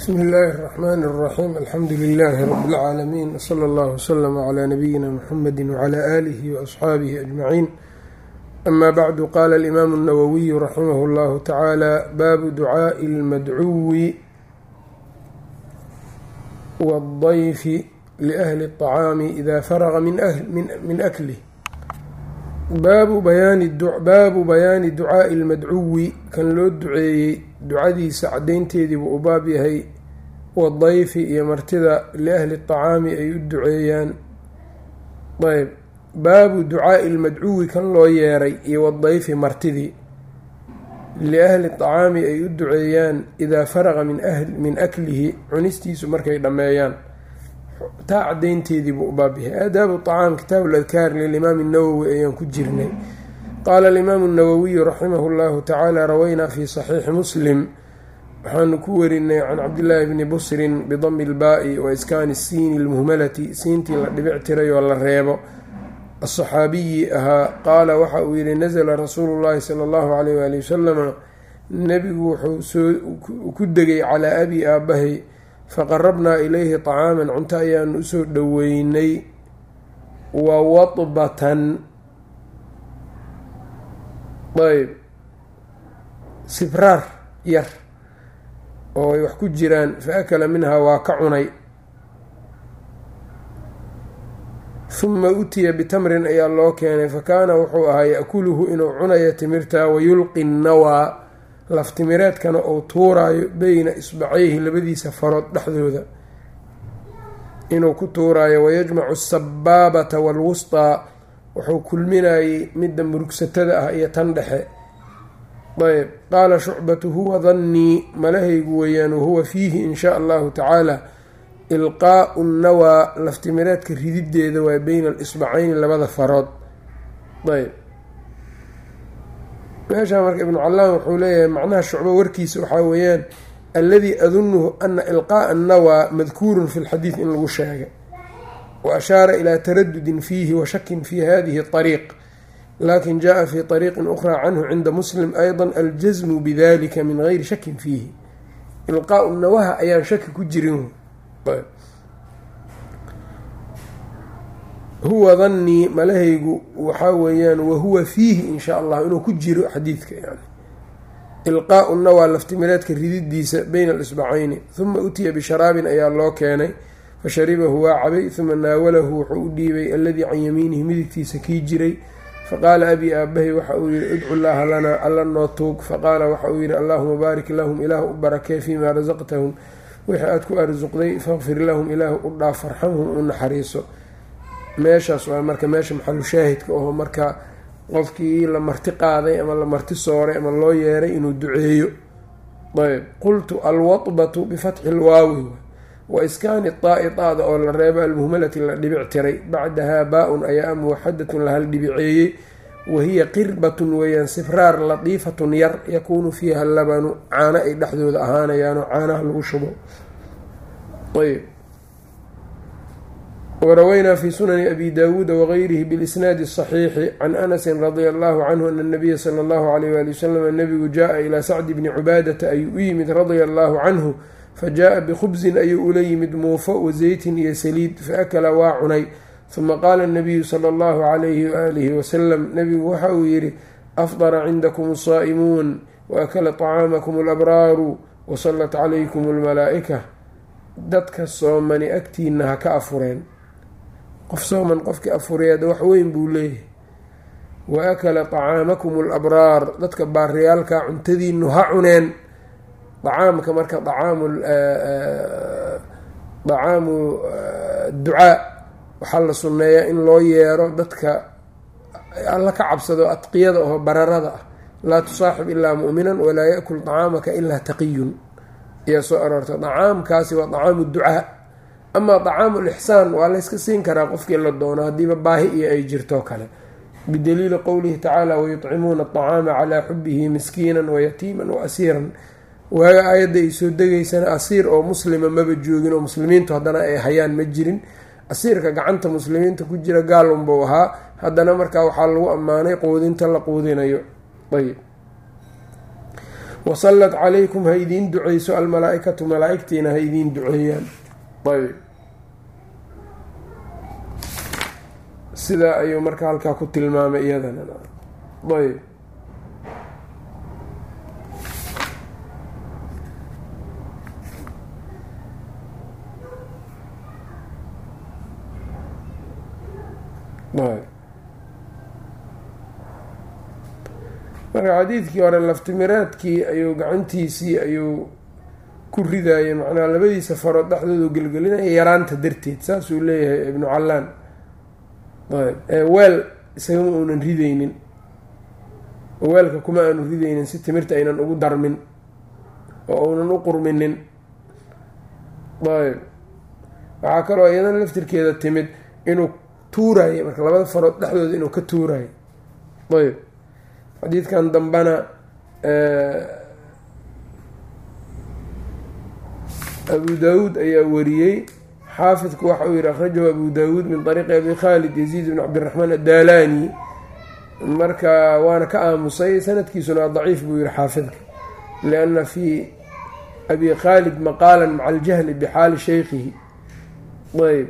bsmi illaahi الرaxmn الraxim alxamdu lilaahi rab اlcaalamiin wslى اllah wslm clى nabiyina mxamedi wclى alihi waasxaabihi ajmaciin ama bacdu qala alimaamu الnawowiyu raximah اllahu tacaala baabu ducaaءi اlmadcuwi wاldayfi liahli الطacaami ida faraga min aklih baabu bayaani ducaaءi اlmadcuwi kan loo duceeyey ducadiisa cadaynteediibuu u baab yahay wadayfi iyo martida liahli tacaami ay u duceeyaan. Ayb baabu ducaai lmadcuwi kan loo yeeray iyo wadayfi martidii. Liahli tacaami ay u duceeyaan idaa faraqa min min aklihi cunistiisu markay dhammeeyaan. Taa cadaynteediibuu u baab yahay. Aadaabu acaam kitaabu ladkaar lilimaami nawowi ayaan ku jirnay qaala alimaamu الnawowiyu raximah اllahu tacaala rawaynaa fi saxiixi muslim waxaanu ku warinay can cabdillaahi bni busrin bidami اlbaa'i wa iskaani siini اlmuhmalati siintii la dhibic tiray oo la reebo asaxaabiyi ahaa qaala waxa uu yihi nasla rasuulu llahi sala allahu alayh waali wasalama nebigu wuxuu soo ku degay calaa abi aabahay faqarabnaa ilayhi طacaaman cunto ayaanu usoo dhoweynay wa wadbatan ayb sibraar yar oo ay wax ku jiraan fa akala minhaa waa ka cunay. Huma utiya bitamrin ayaa loo keenay fa kaana wuxuu ahaa ya-kuluhu inuu cunayo timirta wayulqi nnawaa laftimireedkana uu tuuraayo beyna isbacayhi labadiisa farood dhexdooda. Inuu ku tuuraayo wayajmacu asabaabata waalwustaa wuxuu kulminayey midda murugsatada ah iyo tan dhexe. Ayb qaala shucbatu huwa dannii malahaygu weeyaan wahuwa fiihi in shaa allahu tacaala ilqaau nnawaa laftimireedka ridideeda waa beyna alisbacayni labada farood. Ayb. Meeshaa marka ibnu callaam wuxuu leeyahay macnaha shucbo warkiisa waxaa weeyaan alladii adunuhu ana ilqaa'a annawaa madkuurun fi lxadiid in lagu sheegay wa ashaara ilaa taradudin fiihi wa shakin fi hadihi اطariiq lakin jaءa fi طariiqi ukraa canhu cinda muslim ayضa aljasmu bidalika min gayri shakin fiihi ilqaau nawaha ayaan shaki ku jirin huwa dannii malahaygu waxaa weeyaan wahuwa fiihi in shaa allah inuu ku jiro xadiidka yani ilqaau nawaa laftimireedka rididiisa beyna alisbacayni huma utiya bisharaabin ayaa loo keenay fasharibahu waa cabay huma naawalahu wuxuu u dhiibay alladii can yamiinihi midigtiisa kii jiray. Faqaala abii aabahay waxa uu yihi idcu llaaha lanaa alla noo tuug. Faqaala waxa uu yihi allaahuma baarik lahum ilaah u barakee fiimaa rasaqtahum wixii aada ku arsuqday faqfir lahum ilaah u dhaaf farxamhum u naxariiso. Meeshaas waa marka meesha maxalu shaahidka oho marka qofkii la marti qaaday ama la marti sooray ama loo yeeray inuu duceeyo. Ayb. Qultu alwadbatu bifatxi lwaawi wa iskaani taa-itaada oo la reebo almuhmalati la dhibic tiray. Bacdahaa baa-un ayaa muwaxadatun lahal dhibiceeyey wahiya qirbatun weeyaan sibraar latiifatun yar yakuunu fiiha labanu. Caano ay dhexdooda ahaanayaanoo caanaha lagu shubo. Ayb warawaynaa fi sunani abi daawuuda wagayrihi bilisnaadi asaxiixi can anasin radia allahu canhu ana nabiya sala allahu alayh waali wasalam nabigu jaa ilaa sacdi bni cubaadata ayuu u yimid radia allahu canhu fajaaa bikhubsin ayuu ula yimid muufo wa zeytin iyo saliid faakala waa cunay huma qaala nabiyu sala allahu calayhi waaalihi wasalam nabigu waxa uu yidhi afdara cindakum asaa'imuun waakala طacaamakum alabraaru wasallat calaykum almalaa'ika dadka soomani agtiina ha ka afureen qof sooman qofkii afureeda wax weyn buu leeyahay wa akala طacaamakum alabraar dadka baariyaalka cuntadiinu ha cuneen dacaamka marka acaamu dacaamu ducaa waxaa la sunneeyaa in loo yeero dadka alla ka cabsado adqiyada oo bararada ah. Laa tusaaxib ilaa mu'minan walaa yakul dacaamaka ilaa taqiyun. Ayaa soo aroorta dacaamkaasi waa dacaamu ducaa. Amaa dacaamu lixsaan waa layska siin karaa qofkii la doono haddiiba baahi iyo ay jirto kale. Bidaliili qowlihi tacaala wayuطcimuuna aطacaama calaa xubihi miskiinan wayatiiman waasiiran waaga aayadda ay soo degaysana asiir oo muslima maba joogin oo muslimiintu haddana ay hayaan ma jirin. Asiirka gacanta muslimiinta ku jira gaalunbuu ahaa. Haddana markaa waxaa lagu ammaanay quudinta la quudinayo. Ayb wasallat calaykum ha idiin duceyso almalaa-ikatu malaa-igtiina ha idiin duceeyaan. Ayb sidaa ayuu marka halkaa ku tilmaamay iyadana. Ayb marka xadiidkii hore laftimiraadkii ayuu gacantiisii ayuu ku ridaayay. Macnaha labadiisa farood dhexdoodu gelgelinaya yaraanta darteed saasuu leeyahay ibnu callaan. Weel isagama uunan rideynin weelka kuma aanu rideynin si timirta aynan ugu darmin oo uunan u qurminin. Ayb waxaa kaloo iyadana laftirkeeda timid inuu tuurayo marka labada farood dhexdooda inuu ka tuurayo ayb. Xadiidkan dambana abu daawuud ayaa wariyey. Xaafidku waxa uu yihi akhrajahu abu daawuud min طariiqi abi khalid yaziid bn cabdiraxmaan adaalani marka waana ka aamusay sanadkiisuna daciif buu yihi xaafidka. Lianna fi abi khaalid maqaala maca aljahli bixaali shaykhihi. Ayb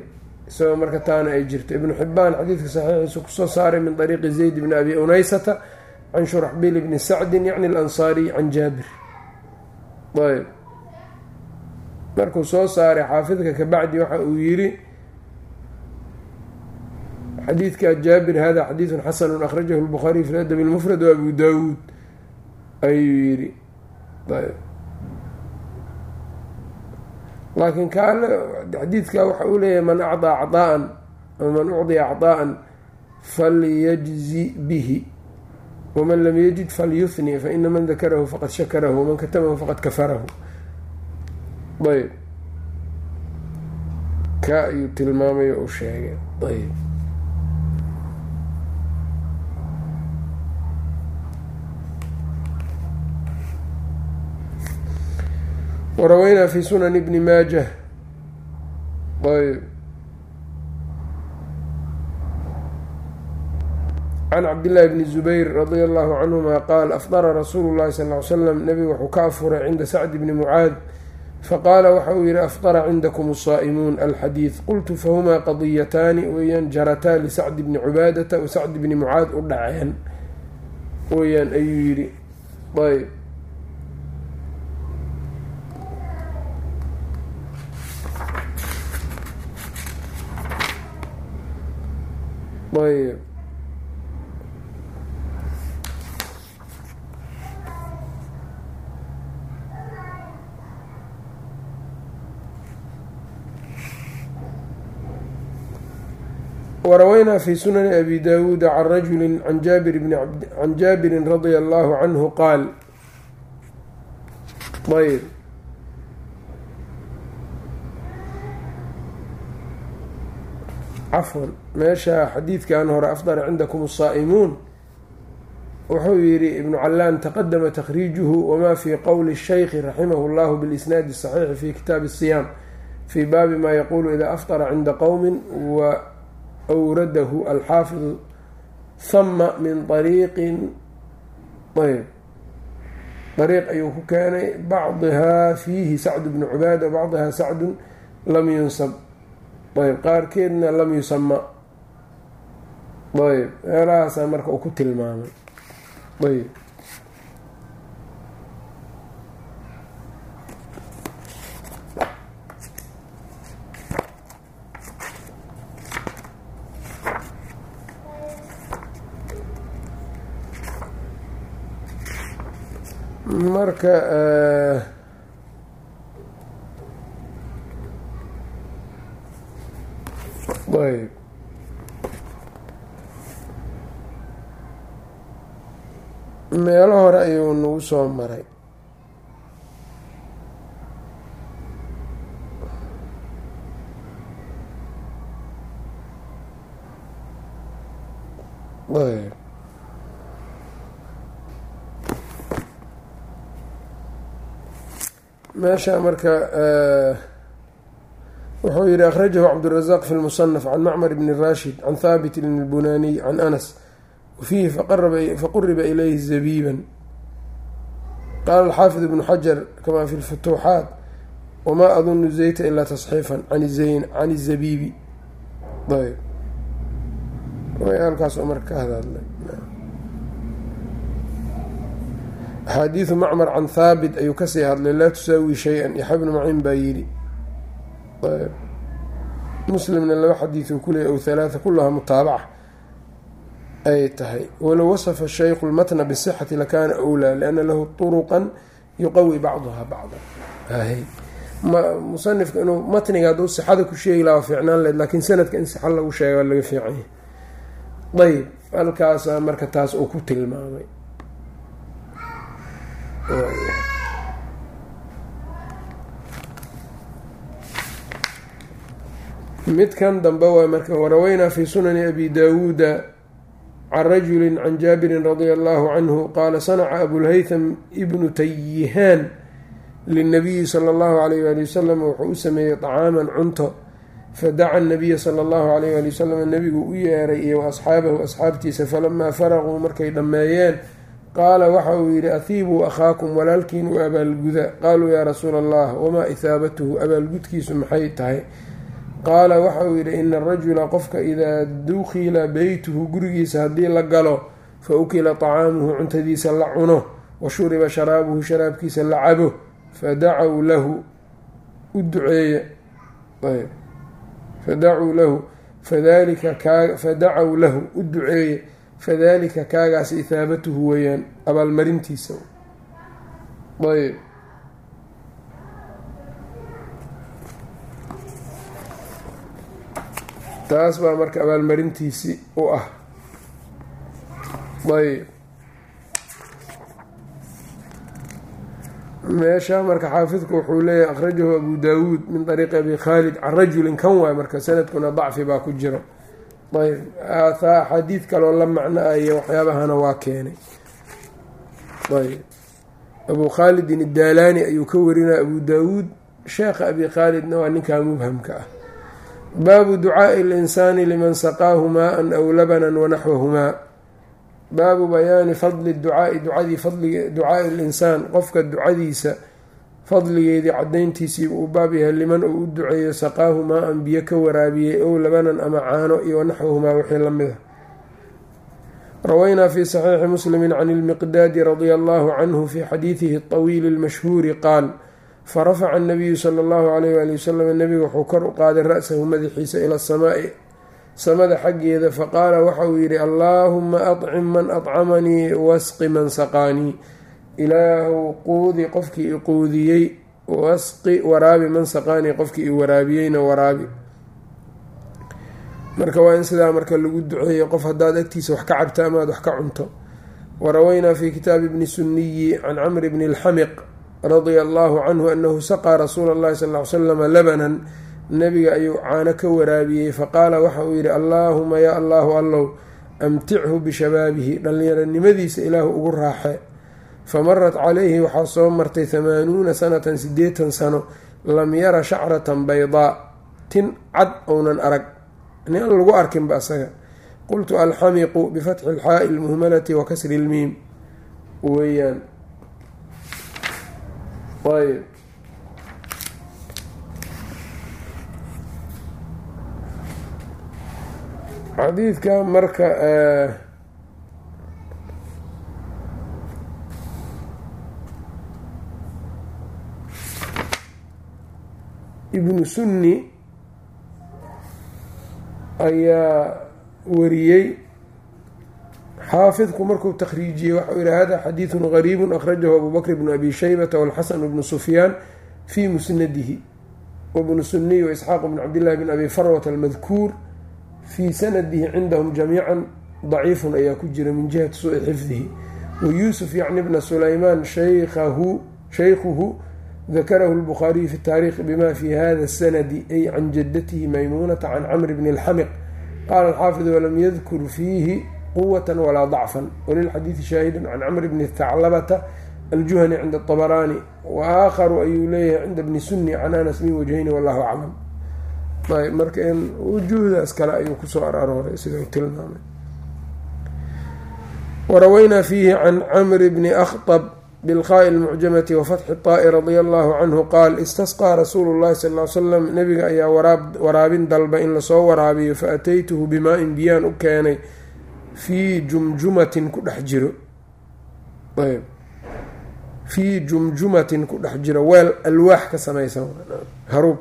isagoo marka taana ay jirto. Ibnu xibaan xadiidka saxiixiisa ku soo saaray min طariiqi zayd bni abi unaysata can shuraxbiil bni sacdin yacni alansaariy can jaabir. Ayb. Markuu soo saaray xaafidka kabacdi waxa uu yidhi xadiidka jaabir hada xadiidun xasanu akhrajahu lbukhaariy fi ladab lmufrad wa abu daawuud ayuu yidhi. Ayb laakiin kaale xadiidka waxa uu leeyahay man acdaa caطaa'an ama man ucdiya acطaa'an falyajzi bihi. Wman lam yajid falyuhni faina man dakarahu faqad shakarahu waman katamahu faqad kafarahu. Ayb ka ayuu tilmaamay oo sheegay. Ayb waraweynaa fi sunan bni maajah ayb can cabdillaahi bni zubayr radia allahu canhuma qaal afdara rasuulu llahi sal ly slam nebigu wuxuu ka afuray cinda sacdi bni mucaad faqaala waxa uu yihi afdara cindakum asaa'imuun alxadiid qultu fahumaa qadiyataani weeyaan jarataa lisacdi bni cubaadata wa sacdi bni mucaad u dhaceen weyaan ayuu yidhi ayb ayb waraweynaa fi sunani abi daawuuda can rajuli can jaabirin radia allahu canhu qaal ayb cafwan meesha xadiidkan hore afdara cindakum asaa'imuun wuxuu yihi ibnu callaan taqadama takhriijuhu wama fi qowli shaykhi raximahu llahu bilisnaadi saxiixi fi kitaabi asiyaam fi baabi ma yaqulu ida afطara cinda qowmi wa awradahu alxaafidu hama min ariiqin ayb ariiq ayuu ku keenay bacdihaa fiihi sacdu bnu cubaada bacdihaa sacdun lam yunsab ayb qaarkeedna lam yusama ayb meelahaasaa marka uu ku tilmaamay. Ayb. Marka ayb meelo hore ayuu nagu soo maray. Meesha marka eh, wuxuu yihi akhrajahu cabdurazaq fi lmusanaf can macmar bni rashid can thaabit bn lbunaniy can anas wafiihi faquriba ilayhi zabiiban qaala alxaafid ibnu xajar kamaa fi lfutuuxaat wamaa adunu zayta ilaa tasxiifan can zayn can zabiibi ayb halkaas oo marka ka hadadlay axaadiidu macmar can thaabit ayuu ka sii hadlay laa tusaawi shay-an yaxya bnu maciin baa yidhi ayb muslimna laba xadiidu kuleey aw halaatha kulahaa mutaabaca ay tahay. Walow wasafa shaykhu lmatna bisixati lakaana awlaa liana lahu turuqan yuqawi bacduha bacdan. Musanifka inuu matniga hadduu sixada ku sheegi laha fiicnaan leed laakiin sanadka in sixa lagu sheega laga fiican yahay. Ayb halkaasa marka taas uu ku tilmaamay. Midkan dambe waa marka waraweynaa fi sunani abi daawuuda can rajuli can jaabirin radia allahu canhu qaala sanaca abulhaytham ibnu tayihaan linabiyi sala allahu alayh wali wasalam wuxuu u sameeyey طacaaman cunto. fadaca nabiya sala allahu alayh wali wasalam nabigu u yeeray iyo waasxaabahu asxaabtiisa falamaa faraquu markay dhammeeyeen qaala waxa uu yidhi ahiibuu akhaakum walaalkiin u abaalguda qaaluu yaa rasuula allah wamaa ithaabatuhu abaalgudkiisu maxay tahay qaala waxa uu yidhi ina arajula qofka idaa dukila beytuhu gurigiisa haddii la galo fa ukila طacaamuhu cuntadiisa la cuno wa shuriba sharaabuhu sharaabkiisa la cabo fadacaw lahu u duceeye. Fadacuu lahu fadalika kaa fadacaw lahu u duceeye. Fadalika kaagaas ithaabatuhu weeyaan abaalmarintiisa. Ayb taas baa marka abaalmarintiisi u ah. Ayb. Meesha marka xaafidku wuxuu leeyahy akhrajahu abu daawuud min ariiqi abi khaalid can rajulin kan waay marka sanadkuna dacfi baa ku jiro. Ayb. Axaadiid kaloo la macno ah iyo waxyaabahana waa keenay. Ayb. Abu khaalidin idaalaani ayuu ka warinaya abu daawuud. Sheekha abi khaalidna waa ninkaa mubhamka ah baabu ducaai linsaani liman saqaahu maa-an aw labanan wanaxwahumaa baabu bayaani fadli ducaai ducadii fadlig ducaai linsaan qofka ducadiisa fadligeedii cadayntiisiiba uu baab yahay liman uu u duceeyo saqaahu maa-an biyo ka waraabiyey ow labanan ama caano iyo wanaxwahumaa wixii la mid a rawaynaa fi saxiixi muslimi can ilmiqdaadi radia allahu canhu fi xadiidihi اطawiili اlmashhuuri qaal farafaca anabiyu sala allahu alayh waali wasalam nebigu wuxuu kor u qaaday ra-sahu madaxiisa ila asamaai samada xaggeeda faqaala waxa uu yidhi allaahuma acim man acamanii wasqi man saqaanii ilaahu quudi qofkii i quudiyey wasqi waraabi man saqaanii qofkii i waraabiyeyna waraabi. Marka waa in sidaa marka lagu duceeyo qof haddaad agtiisa wax ka cabta amaad wax ka cunto. Waraweynaa fi kitaabi bni suniyi can camri bni lxamiq radia allahu canhu anahu saqaa rasuula اllahi sal ly slama labanan nabiga ayuu caano ka waraabiyey faqaala waxa uu yidhi allaahuma yaa allahu allow amtichu bishabaabihi dhallinyaronimadiisa ilaahu ugu raaxe. Famarat calayhi waxaa soo martay hamaanuuna sanatan sideetan sano lam yara shacratan baydaa tin cad ounan arag. Ni aan lagu arkinba asaga. Qultu alxamiqu bifatxi ilxaa'i lmuhmalati wa kasri lmiim weyaan ayb xadiidka marka ibnu sunni ayaa wariyey xaafidku markuu takhriijiyey waxau yihi hada xadiidu gariibu akhrajahu abu bakr bnu abi shaybata walxasan bnu sufyaan fii musnadihi wabnu suniy waisxaaq bn cabdillahi bn abi farwat almadkuur fii sanadihi cindahum jamiica daciifun ayaa ku jira min jihati su'i xifdihi. Wayuusuf yacni bna sulaymaan shaykhuhu dakarahu lbukhaariyu fi taariikhi bima fi hada sanadi ay can jadatihi maymuunata can camri bni اlxamiq qaala alxaafid walam yadkur fiihi quwata walaa dacfan walilxadiidi shaahidun can camri bni thaclabata aljuhani cinda طabaraani wa aakharu ayuu leeyahay cinda bni sunni can anas min wajhayni wallahu aclam ayb marka in wujuuhdaas kale ayuu kusoo ararooray sidau tilmaamay waraweynaa fiihi can camri bni akhطb bilqaa'i lmucjamati wafatxi طaa'i radia allahu canhu qaal istasqaa rasuulu llahi sal ly slam nabiga ayaa waraabin dalba in lasoo waraabiyo faataytuhu bimaa-in biyaan u keenay fii jumjumatin ku dhex jiro. Ayb. Fii jumjumatin ku dhex jiro weel alwaax ka samaysan haruub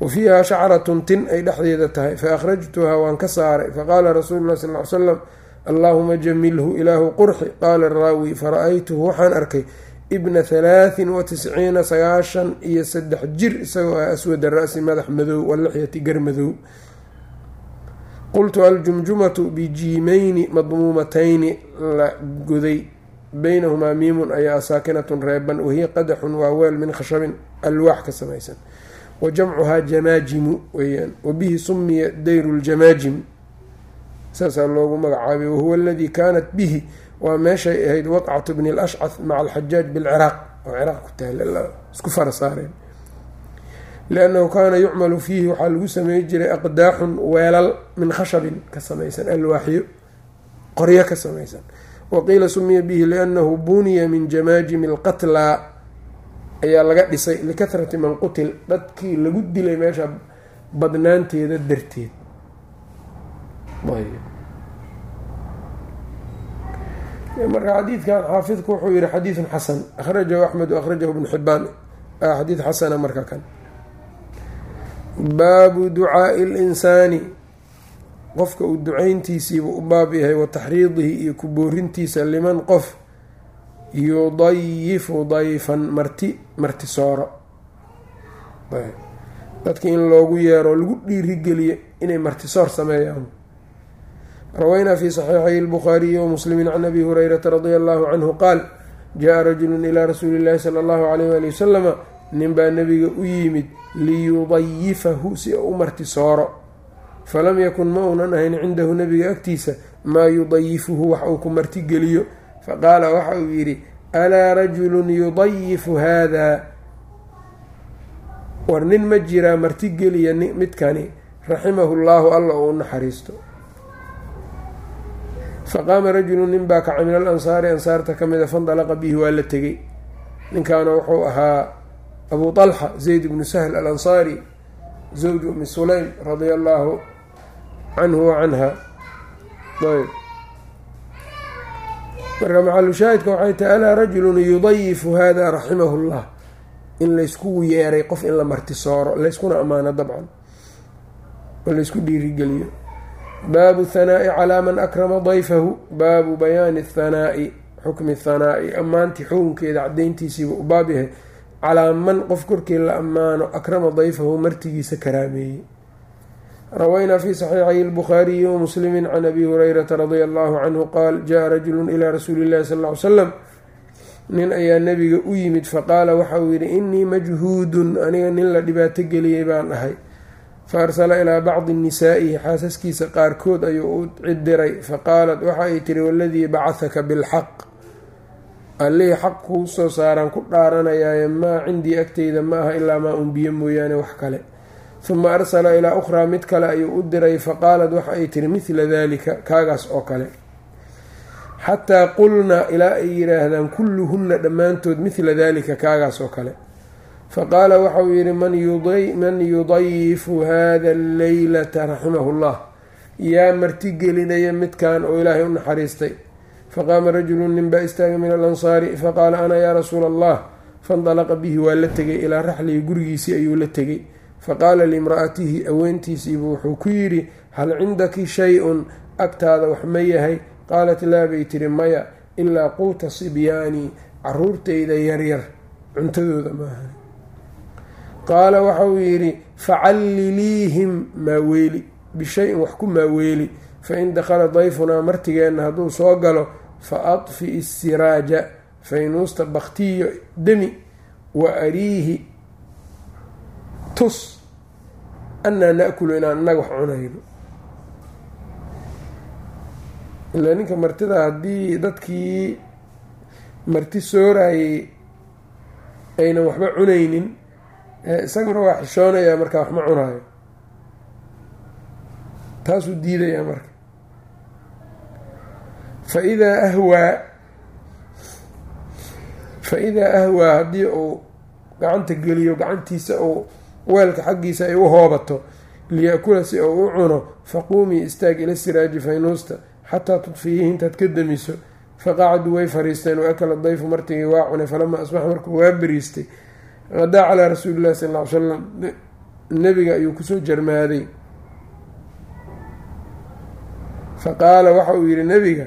wa fiiha shacratun tin ay dhexdeeda tahay. Fa akhrajtuhaa waan ka saaray. Faqaala rasuulu llahi sal ly slam allaahuma jamilhu ilaahu qurxi. Qaala raawi fara-aytuhu waxaan arkay ibna halaatin wa tisciina sagaashan iyo saddex jir isagoo ah aswada ra-si madax madow walixyati gar madow qultu aljumjumatu bijiimeyni madmuumatayni la goday. Beynahumaa miimun ayaa saakinatun reeban wahiya qadaxun waa weel min khashabin alwaax ka samaysan. Wa jamcuhaa jamaajimu weyaan wabihi sumiya dayru ljamaajim saasaa loogu magacaabay. Wahuwa aladii kaanat bihi waa meeshay ahayd waqcatu bni lashcah maca alxajaaj bilciraaq. Oo ciraaq ku taala isku fara liannahu kaana yucmalu fiihi waxaa lagu samey jiray aqdaaxun weelal min khashabin ka samaysan alwaaxyo qoryo ka samaysan waqiila sumiya bihi liannahu buniya min jamaajimi alqatlaa ayaa laga dhisay likahrati man qutil dadkii lagu dilay meesha badnaanteeda darteed marka xadiidkan xaafidku wuxuu yihi xadiidun xasan akhrajahu axmed akhrajahu ibnu xibaan xadiid xasana marka kan baabu ducaai linsaani qofka uu ducayntiisiiba u baab yahay wa taxriidihi iyo ku boorintiisa liman qof yudayifu dayfan marti marti sooro. Dadka in loogu yeero lagu dhiirigeliyo inay martisoor sameeyaan. Rawaynaa fi saxiixay lbukhaariyi wamuslimi can abi hurayrata radia allahu canhu qaal jaa rajulu ilaa rasuuli llahi sala allahu alayh wali wasalama ninbaa nabiga u yimid liyudayifahu si u martisooro falam yakun ma uunan ahayn cindahu nabiga agtiisa maa yudayifuhu wax uu ku martigeliyo faqaala waxa uu yidhi alaa rajulun yudayifu haada war nin ma jiraa martigeliya midkani raximahu llaahu alla uu naxariisto. Faqaama rajulu nin baa kaca min alansaari ansaarta ka mida fandalaqa bihi waa la tegey. Ninkaana wuxuu ahaa abu طalxa zayd bnu sahl alansaari zawj umi sulaym radia allaahu canhu wa canha ayb. Marka maxalushaahidka waxay tahay alaa rajulun yudayifu hada raximahu llah in laysku yeeray qof in la martisooro layskuna ammaano dabcan. Oo laysku dhiirigeliyo. Baabu thanaa'i calaa man akrama dayfahu. Baabu bayaani athanaa'i xukmi thanaa'i. Ammaantii xukunkeeda cadayntiisiiba u baab yahay calaa man qof korkii la ammaano akrama dayfahu martigiisa karaameeyey rawaynaa fi saxiixay lbukhaariyi wamuslimi can abi hurayrata radia allahu canhu qaal jaa rajulu ilaa rasuuli illahi sal ly slam nin ayaa nebiga u yimid faqaala waxa uu yidhi innii majhuudun aniga nin la dhibaato geliyey baan ahay fa arsala ilaa bacdi nisaa'ihi xaasaskiisa qaarkood ayuu u cidiray faqaalat waxa ay tiri waladii bacahaka bilxaq allihii xaq kuu soo saaraan ku dhaaranayaaye maa cindii agteyda ma aha ilaa maa unbiyo mooyaane wax kale. Huma arsala ilaa ukhraa mid kale ayuu u diray faqaalat waxa ay tiri midla daalika kaagaas oo kale. Xataa qulna ilaa ay yidhaahdaan kulluhunna dhammaantood midla daalika kaagaas oo kale. Faqaala waxauu yidhi man yudayifu hada alleylata raximahu llah yaa martigelinaya midkan oo ilaahay u naxariistay faqaama rajulu nin baa istaagay min alansaari faqaala ana yaa rasuula allah fandalaqa bihi waa la tegay ilaa raxlihi gurigiisii ayuu la tegay faqaala liimra'atihi aweentiisiibuu wuxuu ku yidhi hal cindaki shay-un agtaada wax ma yahay qaalat laa bay tiri maya ilaa quuta sibyaani caruurtayda yaryar cuntadooda maaha qaala waxauu yidhi facalliliihim maaweeli bishayin wax ku maaweeli fain dakhala dayfunaa martigeenna hadduu soo galo fa adfi isiraaja faynuusta baktiyo demi wa ariihi tus annaa na-kulu inaan inaga wax cunayno. Ilaa ninka martida haddii dadkii marti soorayay aynan waxba cunaynin isaguna waa xishoonayaa markaa wax ma cunaayo taasuu diidayaa marka. Fa idaa ahwaa fa idaa ahwaa haddii uu gacanta geliyo gacantiisa uu weelka xaggiisa ay u hoobato liya-kula si uu u cuno faquumii istaag ila siraaji faynuusta xataa tudfiyihi intaad ka damiso faqacaduu way fariisteen wa akala dayfu martigii waa cunay falamaa asbaxa markuu waa beriistay qadaa calaa rasuuli llahi sal ll ly salam nebiga ayuu ku soo jarmaaday faqaala waxa uu yihi nebiga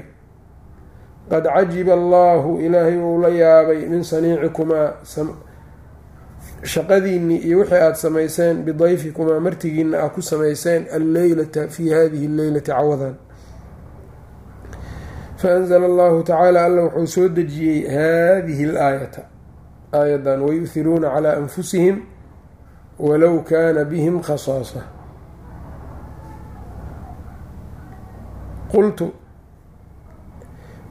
qad cajiba allaahu ilaahay uu la yaabay min saniicikumaa shaqadiinnii iyo wixii aada samayseen bidayfikumaa martigiina aa ku samayseen alleylata fii hadihi alleylati cawadan. Faanzla allahu tacaala alla wuxuu soo dejiyey hadihi alaayata aayadan wayuhiruuna calaa anfusihim walow kaana bihim khasaasa qultu.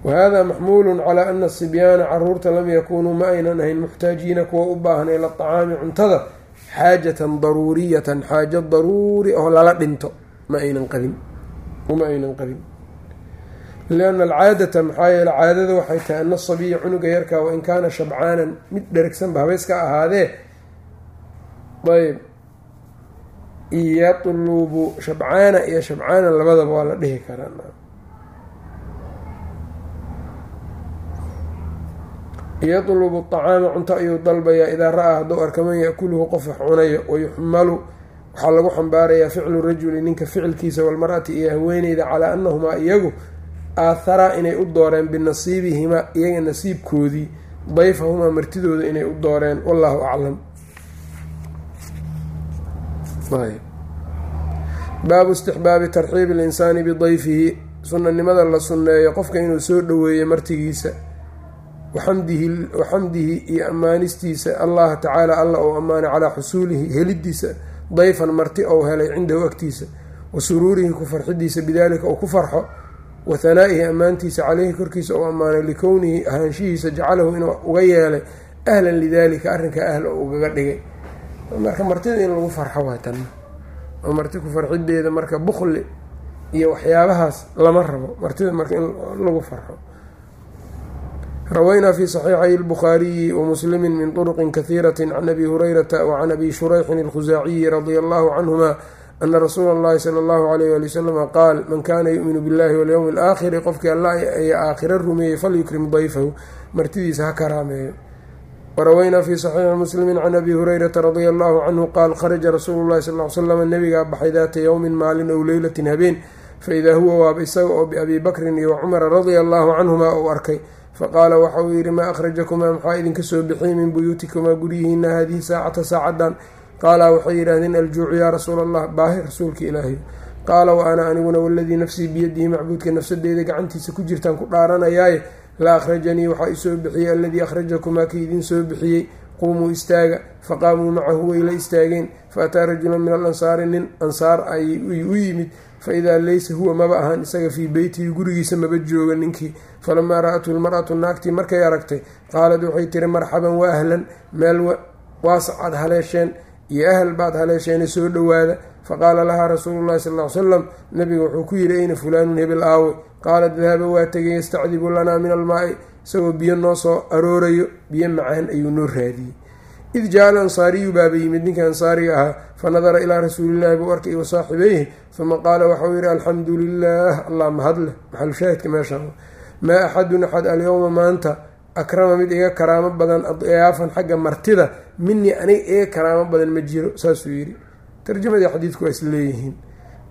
Wahada maxmuulu calaa ana sibyaana carruurta lam yakunuu ma aynan ahayn muxtaajiina kuwa u baahan ila acaami cuntada xaajatan daruuriyatan xaajo daruuri oo lala dhinto. Ma aynan qabin uma aynan qabin lianna alcaadata maxaa yeele caadada waxay tahay ana asabiya cunuga yarkaa wain kaana shabcaanan mid dherigsanba habayska ahaadee. Ayb yatlubu shabcaana iyo shabcaanan labadaba waa la dhihi karaa. yatlubu acaama cunto ayuu dalbayaa idaa ra'aa hadduu arka man yakuluhu qof wax cunayo wayuxmalu waxaa lagu xambaarayaa ficlu rajuli ninka ficilkiisa walmar'ati iyo haweeneyda calaa anahumaa iyagu aatharaa inay u dooreen binasiibihimaa iyaga nasiibkoodii. Dayfahumaa martidooda inay u dooreen. Wallaahu aclam baabu istixbaabi tarxiibi linsaani bidayfihi. Sunanimada la sunneeyo qofka inuu soo dhoweeyo martigiisa waxamdihi iyo ammaanistiisa allaha tacaala alla ou ammaanay calaa xusuulihi helidiisa dayfan marti ou helay cindahu agtiisa wa suruurihi ku farxidiisa bidaalika uu ku farxo wa hanaa'ihi ammaantiisa caleyhi korkiisa ou ammaanay likownihi ahaanshihiisa jacalahu inuu uga yeelay ahlan lidaalika arrinkaa ahl oo ugaga dhigay marka martida in lagu farxo waa tanna oo marti ku farxideeda marka bukli iyo waxyaabahaas lama rabo. Martida marka in lagu farxo. Rawaynaa fi saxiixay lbukhaariyi wa muslimi min turuqin kahiirati can abi hurayrata wa can abi shurayxin alkhusaaciyi radia allahu canhuma ana rasuula allahi sala allahu alayh ali wasalama qaal man kaana yu'minu billahi walyowmi alaakhiri qofkii alla ay aakhiro rumeeyey falyukrim dayfahu. Martidiisa ha karaameeyo warawaynaa fi saxiixi muslimi can abi hurayrata radia allahu canhu qaal kharaja rasuulu llahi sal l slam nabigaa baxay daata yowmin maalin ow leylatin habeen faidaa huwa waaba isaga oo biabii bakrin iyo cumara radia allahu canhuma uu arkay faqaala waxa uu yidhi maa akhrajakumaa maxaa idinka soo bixiyey min buyuutikumaa guryihiina haadihi saacata saacadan qaala waxay yidhaahdeen aljuucu yaa rasuula allah baahi rasuulka ilaahay qaala wa ana aniguna waladii nafsii biyadihi macbuudka nafsadeeda gacantiisa ku jirtaan ku dhaaranayaaye la akhrajanii waxaa isoo bixiyey aladii akhrajakumaa ka idin soo bixiyey quumuu istaaga faqaamuu macahu way la istaageen faataa rajulan min alansaari nin ansaar ay u yimid faidaa laysa huwa maba ahaan isaga fii beytihi gurigiisa maba jooga ninkii. Falamaa ra'athu lmar'atu naagtii markay aragtay qaalad waxay tiri marxaban wa ahlan meel waasacaad haleesheen iyo ahal baad haleesheene soo dhowaada. Faqaala lahaa rasuulu llahi sal ly salam nabiga wuxuu ku yidhi ayna fulaanun hebel aawe qaalat dahaba waa tegay yastacdibu lanaa min almaai isagoo biyo noo soo aroorayo biyo macaan ayuu noo raadiyey id jaa al ansaariyu baaba yimid ninka ansaariga ahaa fa nadara ilaa rasuulillahi buu arkay wa saaxibayhi uma qaala waxauu yihi alxamdu lilah allah mahadleh maxalushaahidka meesha maa axadun axad alyowma maanta akrama mid iga karaamo badan adyaafan xagga martida minii aniga iga karaamo badan ma jiro saasuu yidhi tarjamadii xadiidku waa isleeyihiin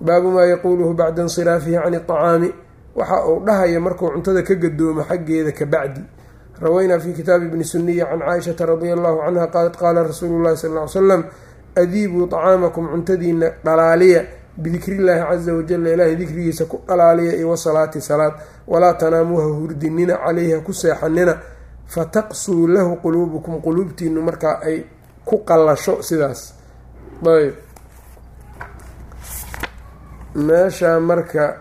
baabu maa yaquuluhu bacda insiraafihi can iطacaami waxa uu dhahayo markuu cuntada ka gadoomo xaggeeda ka bacdi. Rawaynaa fi kitaabi bni suniya can caaishata radia allahu canha qaalat qaala rasuulu llahi sal ly salam adiibuu طacaamakum cuntadiina dhalaaliya bidikriillaahi caza wajala ilaahay dikrigiisa ku dhalaaliya iyo wasalaati salaad walaa tanaamuuha hurdinina caleyhi ha ku seexanina fataqsuu lahu quluubukum. Quluubtiinu markaa ay ku qallasho sidaas. Ayb. Meeshaa marka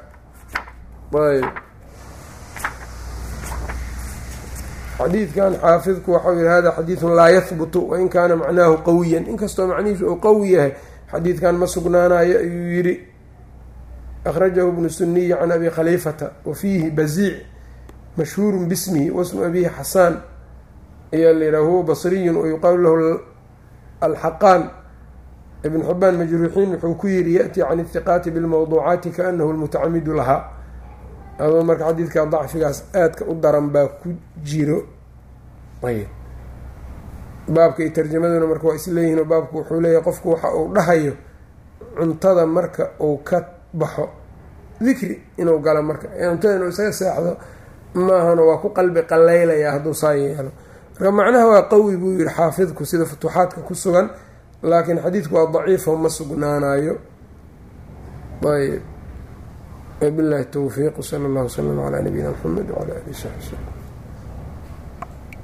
xadiidkan xaafidku waxau yihi hada xadiidun laa yahbutu wain kaana macnaahu qawiyan. Inkastoo macnihiisu uu qawi yahay xadiidkan ma sugnaanayo ayuu yidhi. Akhrajahu bnu suniyi can abi khaliifata wa fiihi baziic mashhuurun bismihi wasmu abihi xasaan. Ayaa layihaha huwa basriyun wayuqaalu lahu alxaqaan. Ibn xibaan majruuxiin wuxuu ku yidhi yaأti can ihiqaati bilmawduucaati kaanahu lmutacamidu lahaa adoo marka xadiidka dacfigaas aadka u daran baa ku jiro. Ayb baabka iyo tarjamaduna marka waa isleeyihin oo baabku wuxuu leeyahay qofku waxa uu dhahayo cuntada marka uu ka baxo. Dikri inuu galo marka cuntada inuu isaga seexdo maahana waa ku qalbi qaleylaya hadduu saa yeelo. Marka macnaha waa qawi buu yihi xaafidku sida futuuxaadka ku sugan laakiin xadiidku waa daciifo ma sugnaanayo ayb wabillahi towfiiq wsala allah wslam calaa nabiyina mxamed wcala alihi saxbi slm